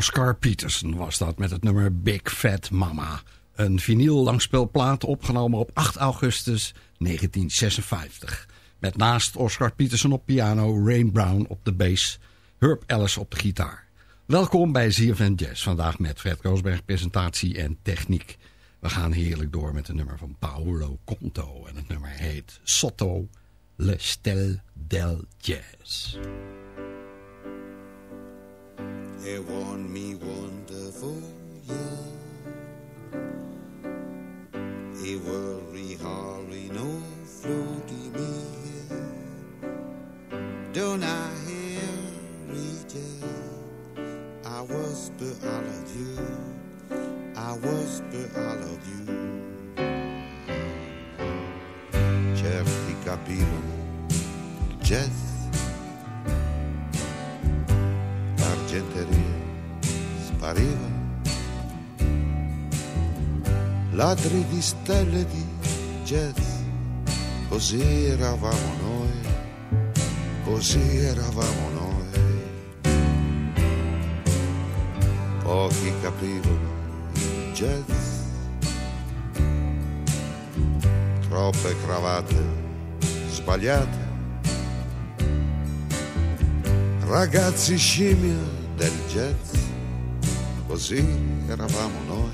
Oscar Peterson was dat met het nummer Big Fat Mama. Een vinyl langspeelplaat opgenomen op 8 augustus 1956. Met naast Oscar Peterson op piano, Rain Brown op de bass, Herb Ellis op de gitaar. Welkom bij ZFN Jazz. Vandaag met Fred Koosberg, presentatie en techniek. We gaan heerlijk door met een nummer van Paolo Conto. En het nummer heet Sotto Le Stel del Jazz. it won me wonderful, yeah. It worry, hurry, no floaty me, yeah. Don't I hear it, yeah. I whisper, I love you. I whisper, I love you. Jeffy capivano, gesto. Spariva, ladri di stelle di jazz, così eravamo noi, così eravamo noi. Pochi capivano il jazz, troppe cravatte sbagliate, ragazzi scimmia del jazz, così eravamo noi,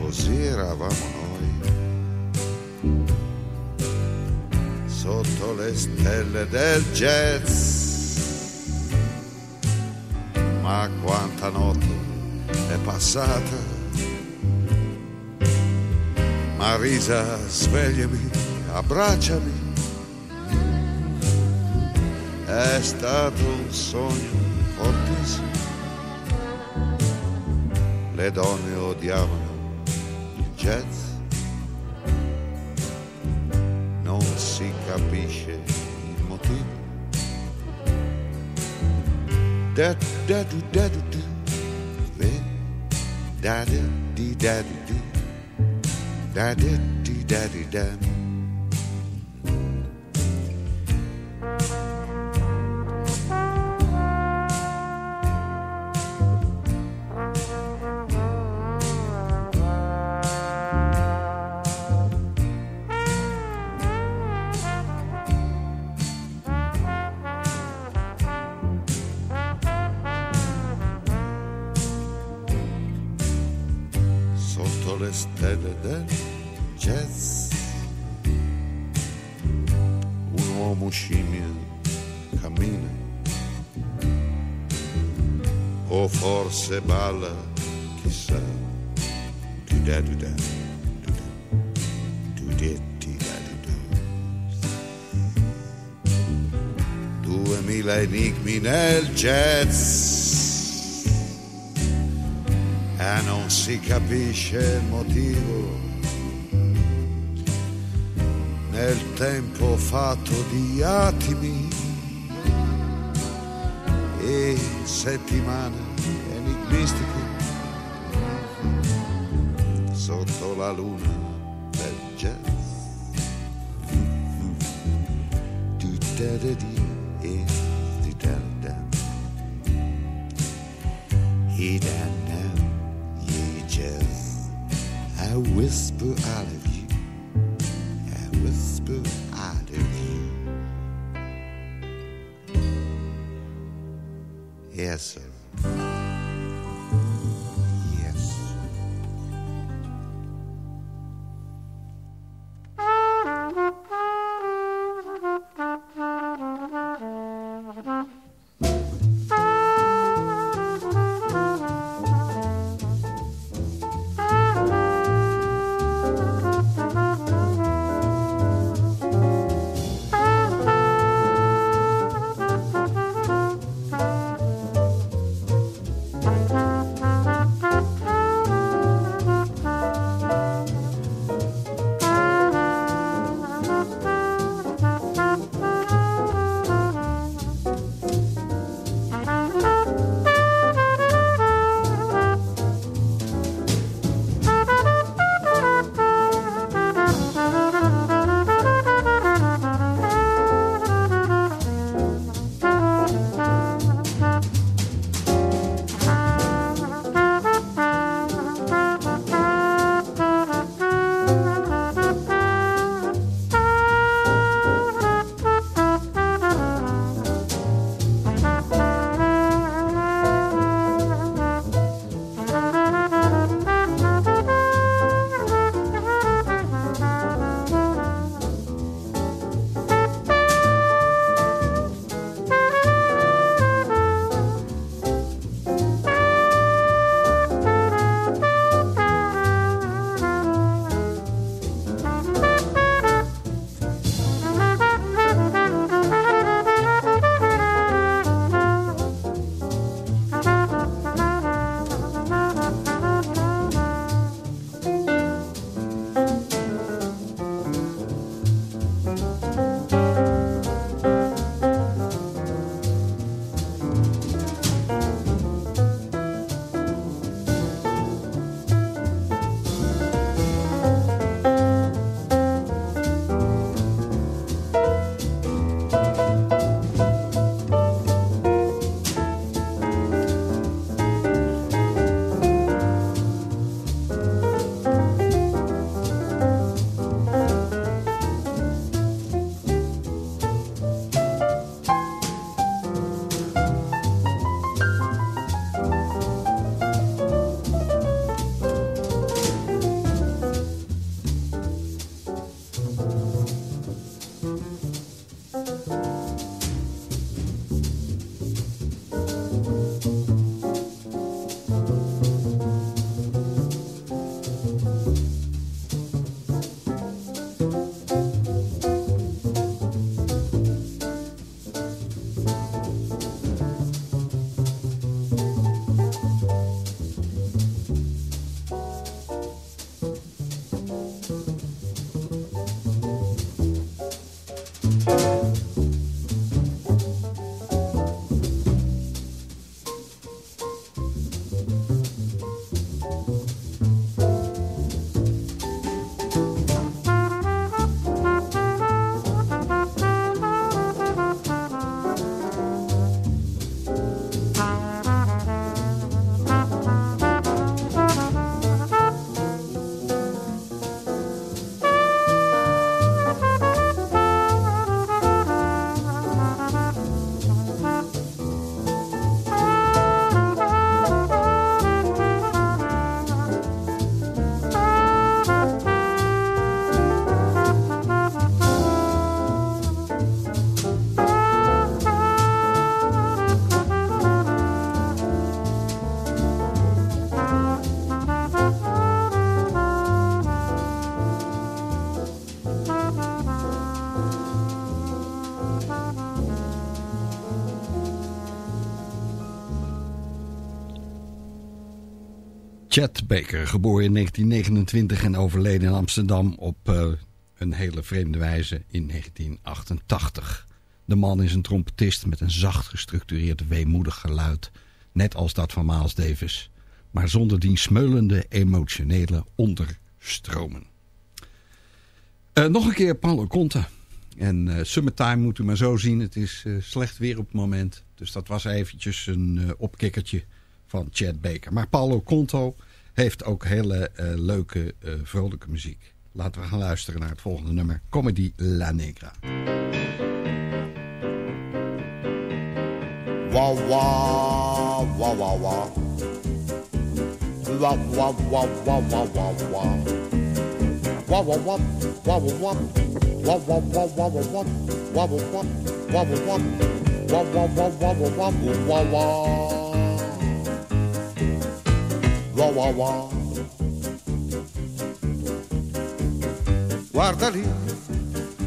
così eravamo noi, sotto le stelle del jazz. Ma quanta notte è passata, Marisa svegliami, abbracciami, è stato un sogno fortissimo. Le donne odiavano il jazz, non si capisce il motivo. Da da du da du du, ve, da da di da du du, da da di da di da. sole stele de jazz Un om ușimil ca mine O forse bală, chissà Du-da, du-da, du-da Du-da, du-da Duemila enigmi nel jazz e non si capisce il motivo. Nel tempo fatto di attimi e settimane enigmistiche sotto la luna del jazz. Whisper I Chet Baker, geboren in 1929 en overleden in Amsterdam op eh, een hele vreemde wijze in 1988. De man is een trompetist met een zacht gestructureerd weemoedig geluid, net als dat van Miles Davis, maar zonder die smeulende emotionele onderstromen. Eh, nog een keer Paulo Conte. En eh, Summertime moet u maar zo zien. Het is slecht weer op het moment. Dus dat was eventjes een opkikkertje van Chad Baker. Maar Paulo Conto heeft ook hele leuke, vrolijke muziek. Laten we gaan luisteren naar het volgende nummer. Comedy La Negra. Wa wa wa wa wa. Wa wa wa wa wa wa wa. Wa wa wa wa wa wa. Wa wa wa wa wa wa. Wa wa wa wa wa wa. Wa wa wa wa wa. Wah wah wah. Guarda lì,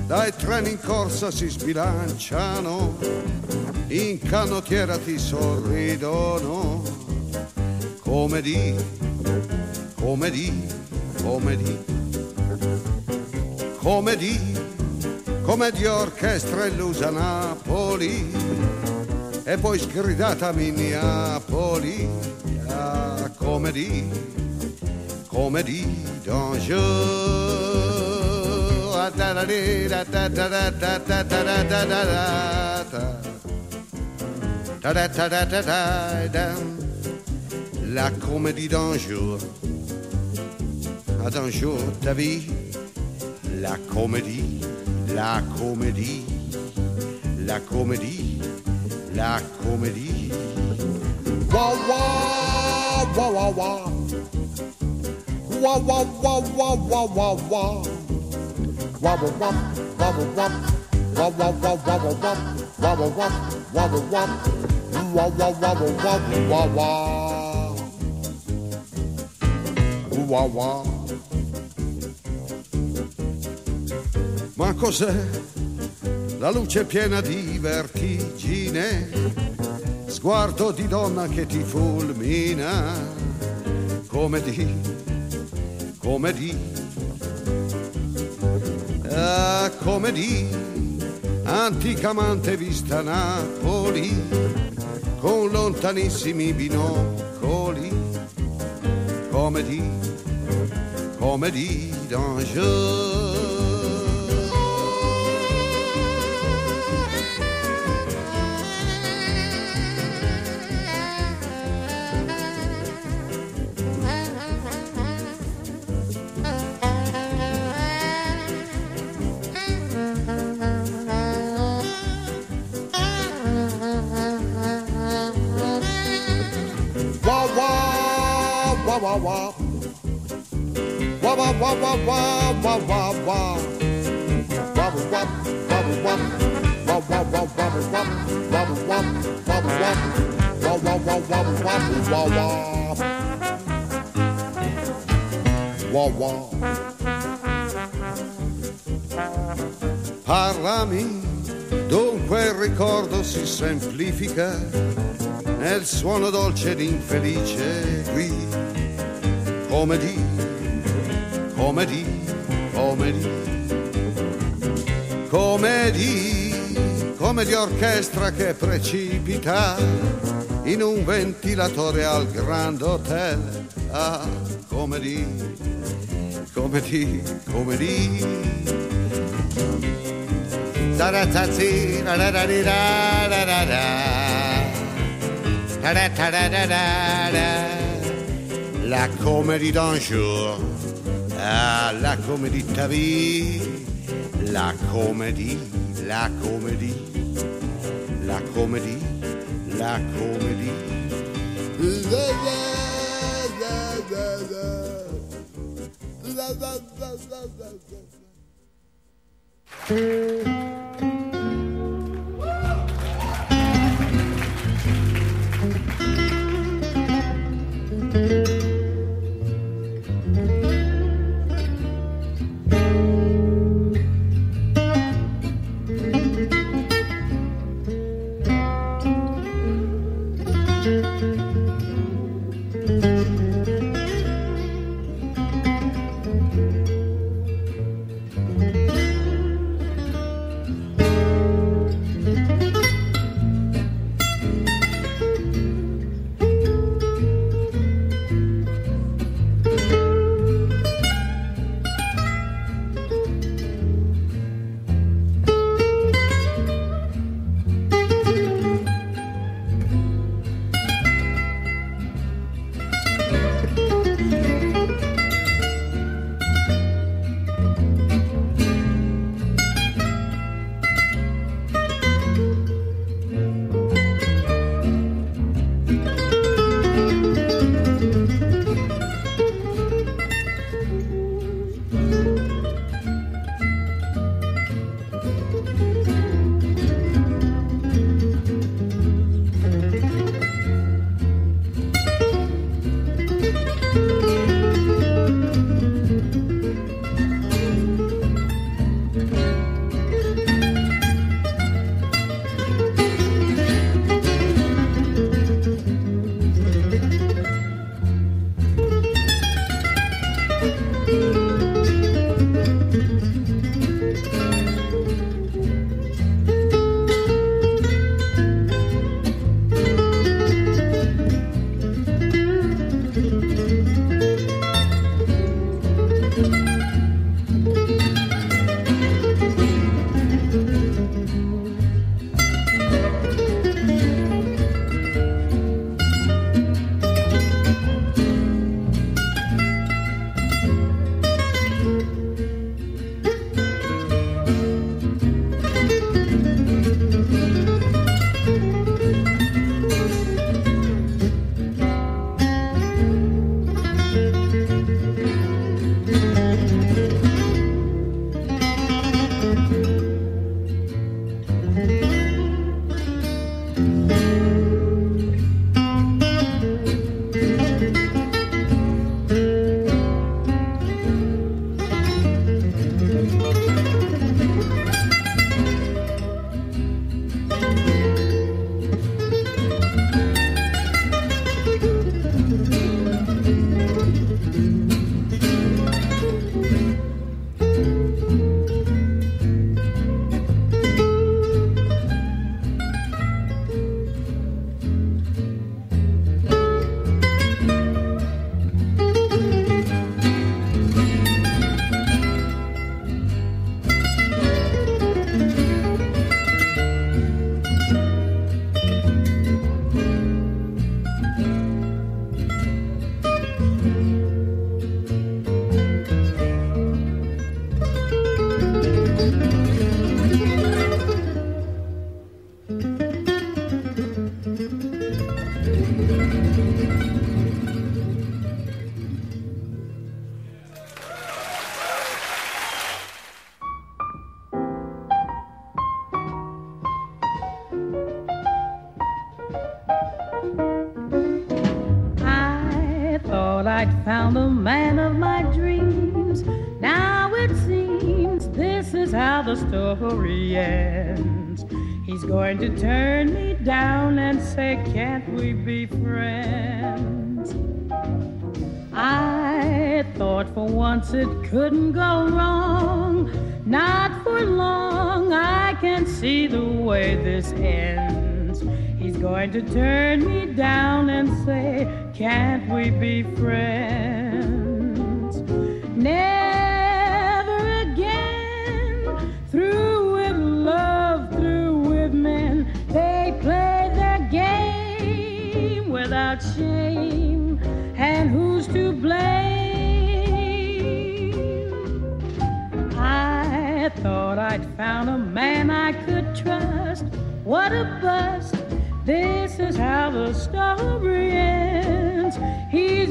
dai treni in corsa si sbilanciano in canottiera ti sorridono come di, come di, come di, come di, come di orchestra illusa Napoli Et e poi sgridata Minneapoli la comédie, comédie dangereuse. La comédie d'un jour, d'un jour ta vie, la comédie, la comédie, la comédie la comédie. Wa wa wa wa wa. Wa wa wa wa wa wa wa. Wa wa wa Ma cos'è la luce piena di vertigini? Vertigine, sguardo di donna che ti fulmina, come di, come di, ah, come di, anticamente vista Napoli, con lontanissimi binocoli, come di, come di danger. Wah wah. Parlami, dunque il ricordo si semplifica nel suono dolce ed infelice qui, comedy, comedy, comedy, comedy, come di orchestra che precipita in un ventilatore al Grand Hotel. Ah, comedy, comedy, comedy. Taratazzi, rararira, rarara. Taratara, rarara. La comédie d'un jour, ah, la comédie de ta vie, la comédie, la comédie, la comédie, la comédie.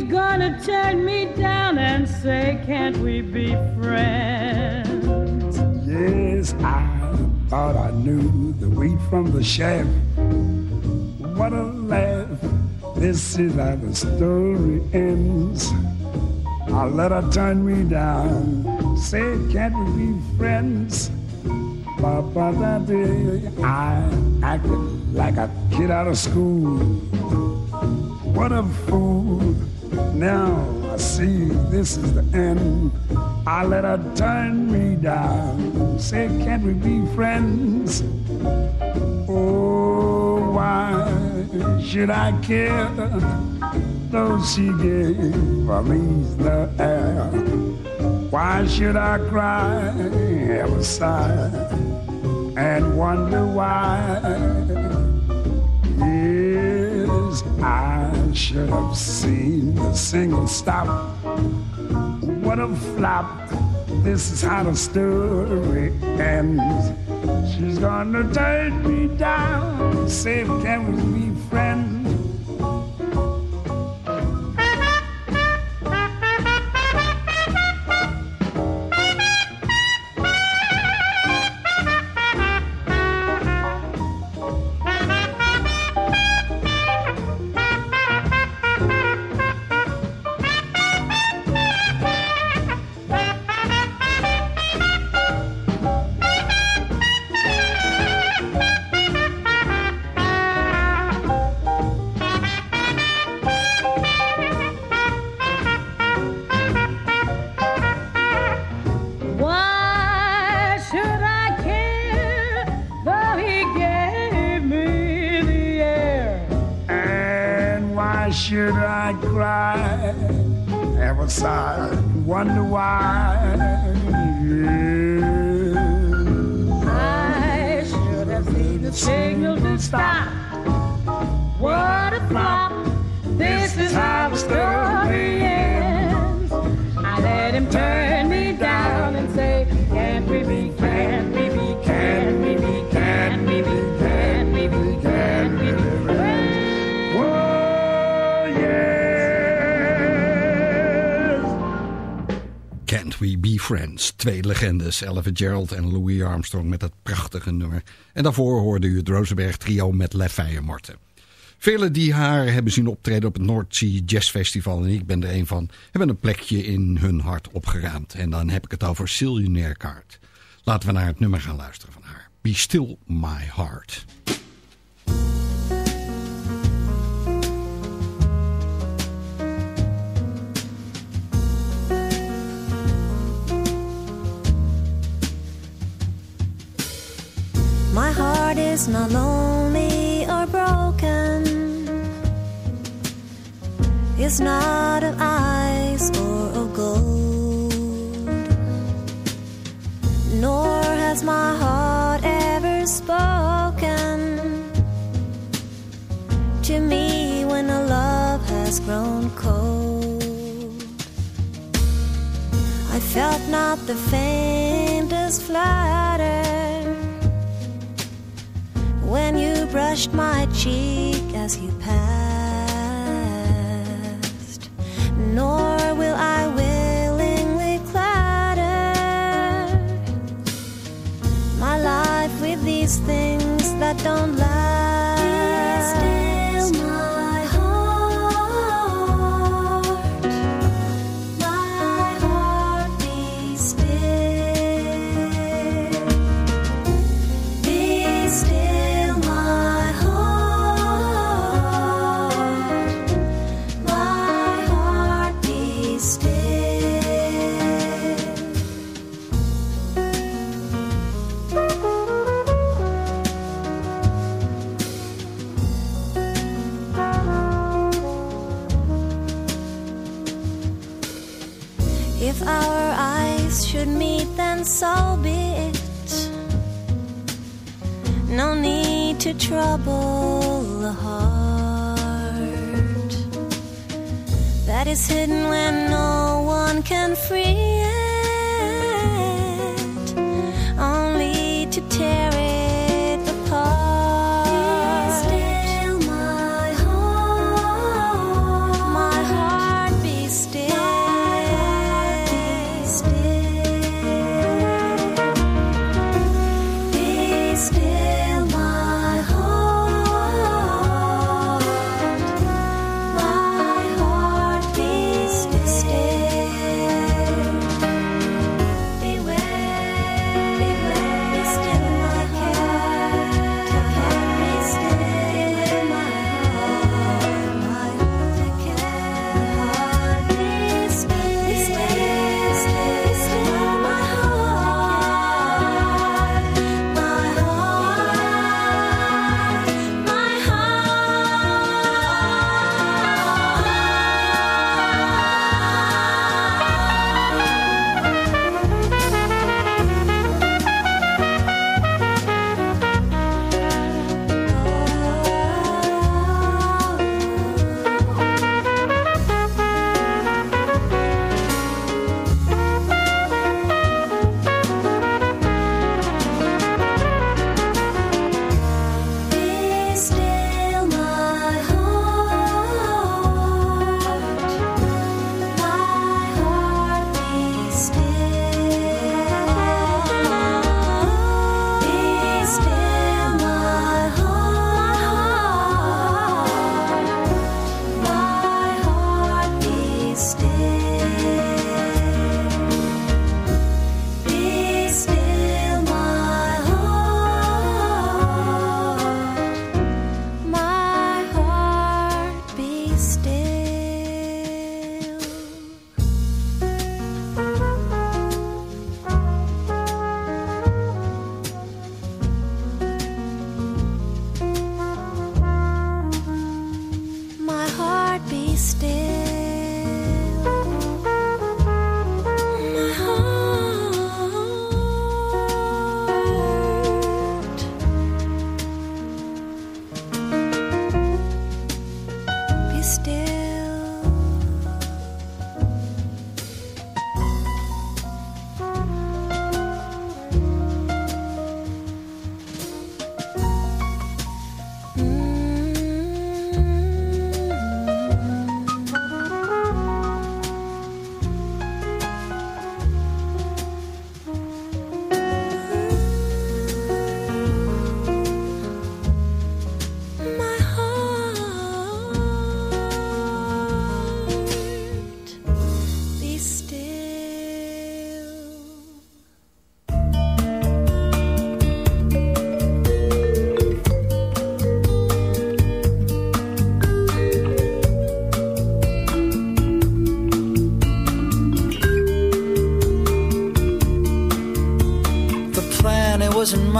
Gonna turn me down and say, Can't we be friends? Yes, I thought I knew the wheat from the chaff. What a laugh. This is how the story ends. I let her turn me down. Say, can't we be friends? Papa, that day I acted like a kid out of school. What a fool. Now I see this is the end. I let her turn me down. Say, can't we be friends? Oh, why should I care? Though she gave me the air. Why should I cry, ever sigh, and wonder why? I should have seen the single stop. What a flop. This is how the story ends. She's gonna turn me down. Say, can we be friends? Should I cry? Ever sigh? Wonder why? Yeah. I should have seen the signal to stop. What a flop! This is how the story ends. I let him turn me Friends? Twee legendes, Ella Gerald en Louis Armstrong met dat prachtige nummer. En daarvoor hoorde u het Rosenberg trio met Leffe Morten. Velen die haar hebben zien optreden op het North Sea Jazz Festival, en ik ben er een van, hebben een plekje in hun hart opgeruimd. En dan heb ik het over Sillionaire Card. Laten we naar het nummer gaan luisteren van haar. Be Still My Heart. Heart is not lonely or broken. It's not of ice or of gold. Nor has my heart ever spoken to me when a love has grown cold. I felt not the faintest flutter when you brushed my cheek as you passed,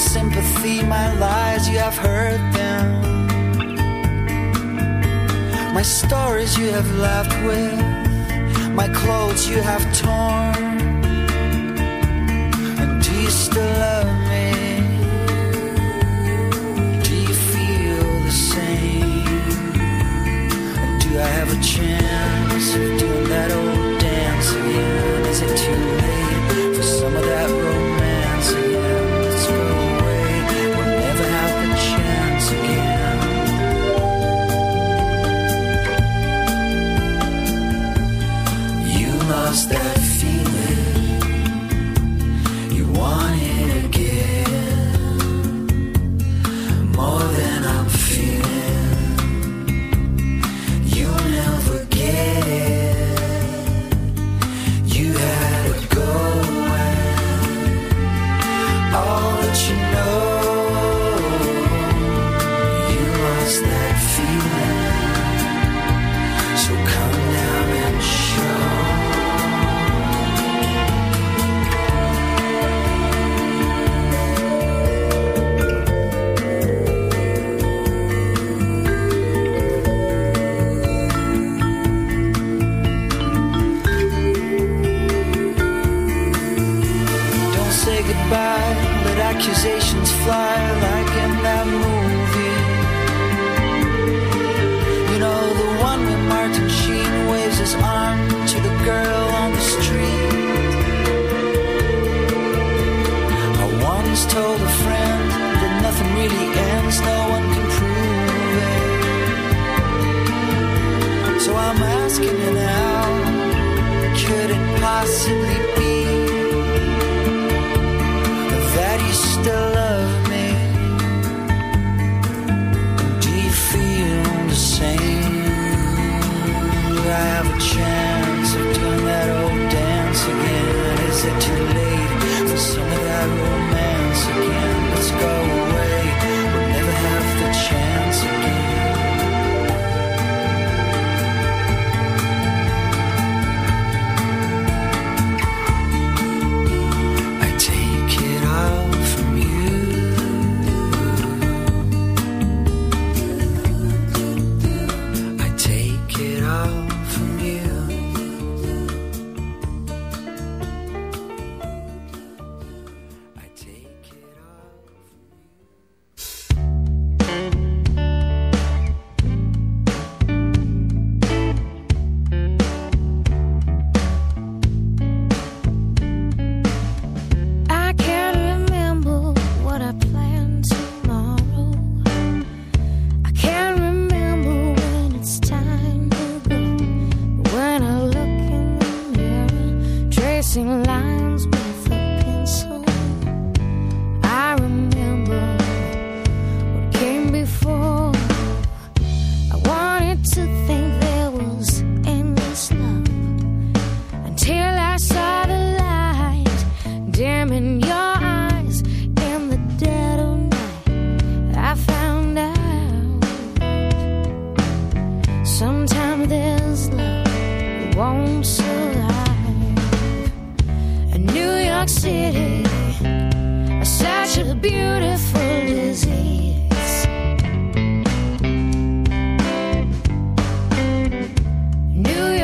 Sympathy. My lies, you have heard them. My stories you have laughed with, my clothes you have torn. And do you still love me? Do you feel the same? And do I have a chance of doing that old dance again? Is it too lost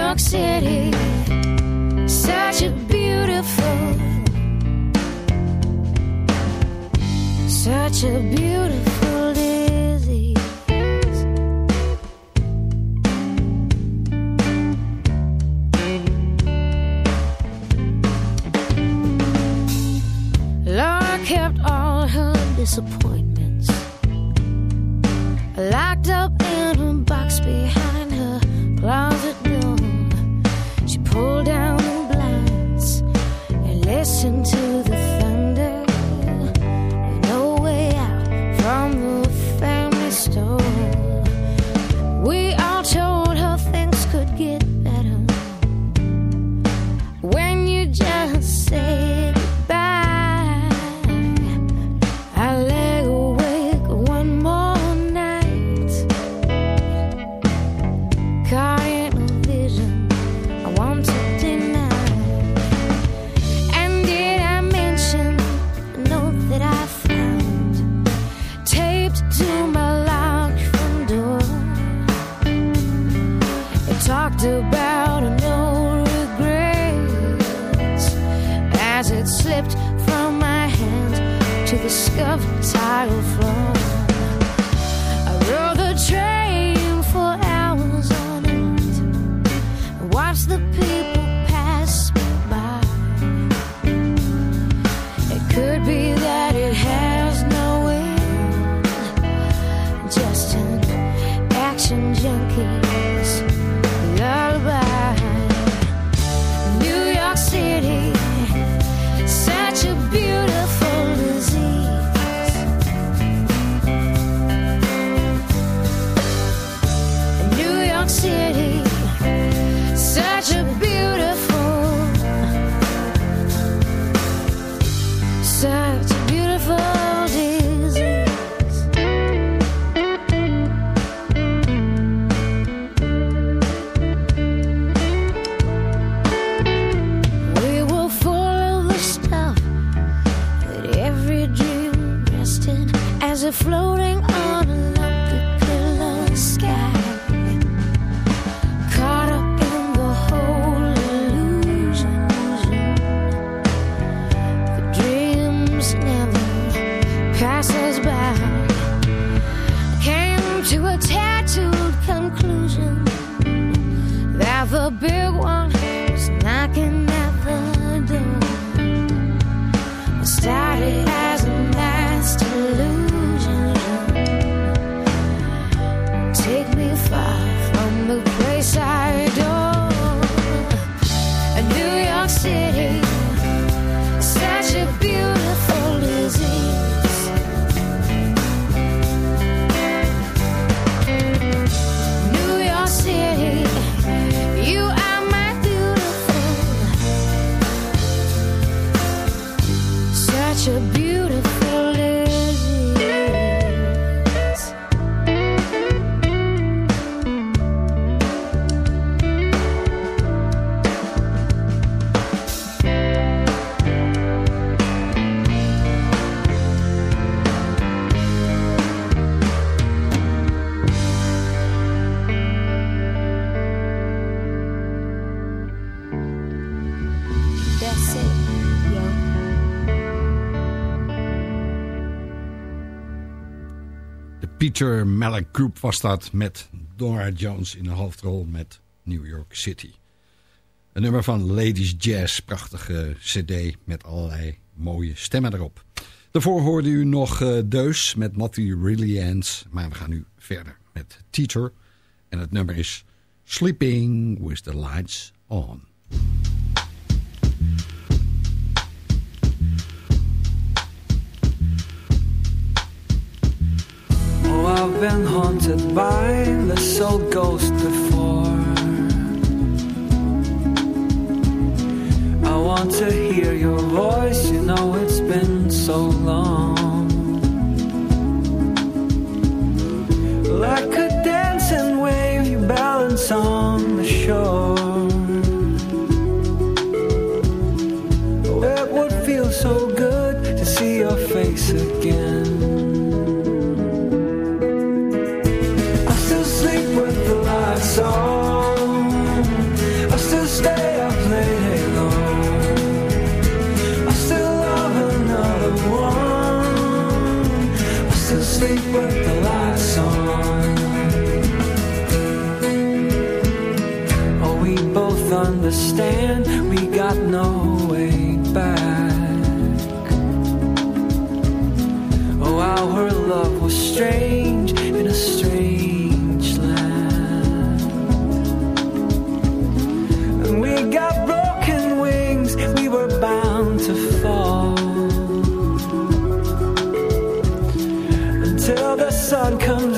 York City, such a beautiful, such a beautiful disease. Laura kept all her disappointments Peter Malik Group was dat met Dora Jones in de hoofdrol met New York City. Een nummer van Ladies Jazz, prachtige cd met allerlei mooie stemmen erop. Daarvoor hoorde u nog eh, Deus met Matty Reliance, maar we gaan nu verder met Teacher. En het nummer is Sleeping with the Lights On. I've been haunted by this old ghost before. I want to hear your voice, you know it's been so long. Like understand we got no way back. Oh, how her love was strange in a strange land. And we got broken wings, we were bound to fall. Until the sun comes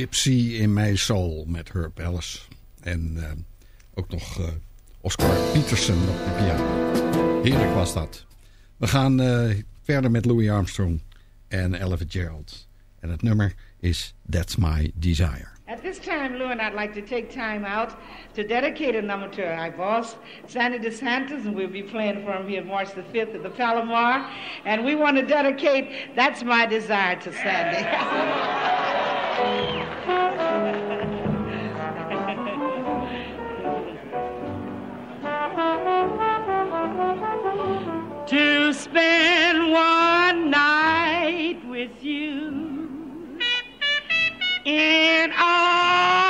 Gypsy in My Soul met Herb Ellis. En eh, ook nog eh, Oscar Peterson op de piano. Heerlijk was dat. We gaan eh, verder met Louis Armstrong en Ella Fitzgerald. En het nummer is That's My Desire. At this time, Lou and I'd like to take time out to dedicate a number to our boss, Sandy DeSantis, and we'll be playing for him here March the 5th at the Palomar. And we want to dedicate That's My Desire to Sandy. to spend one night with you in our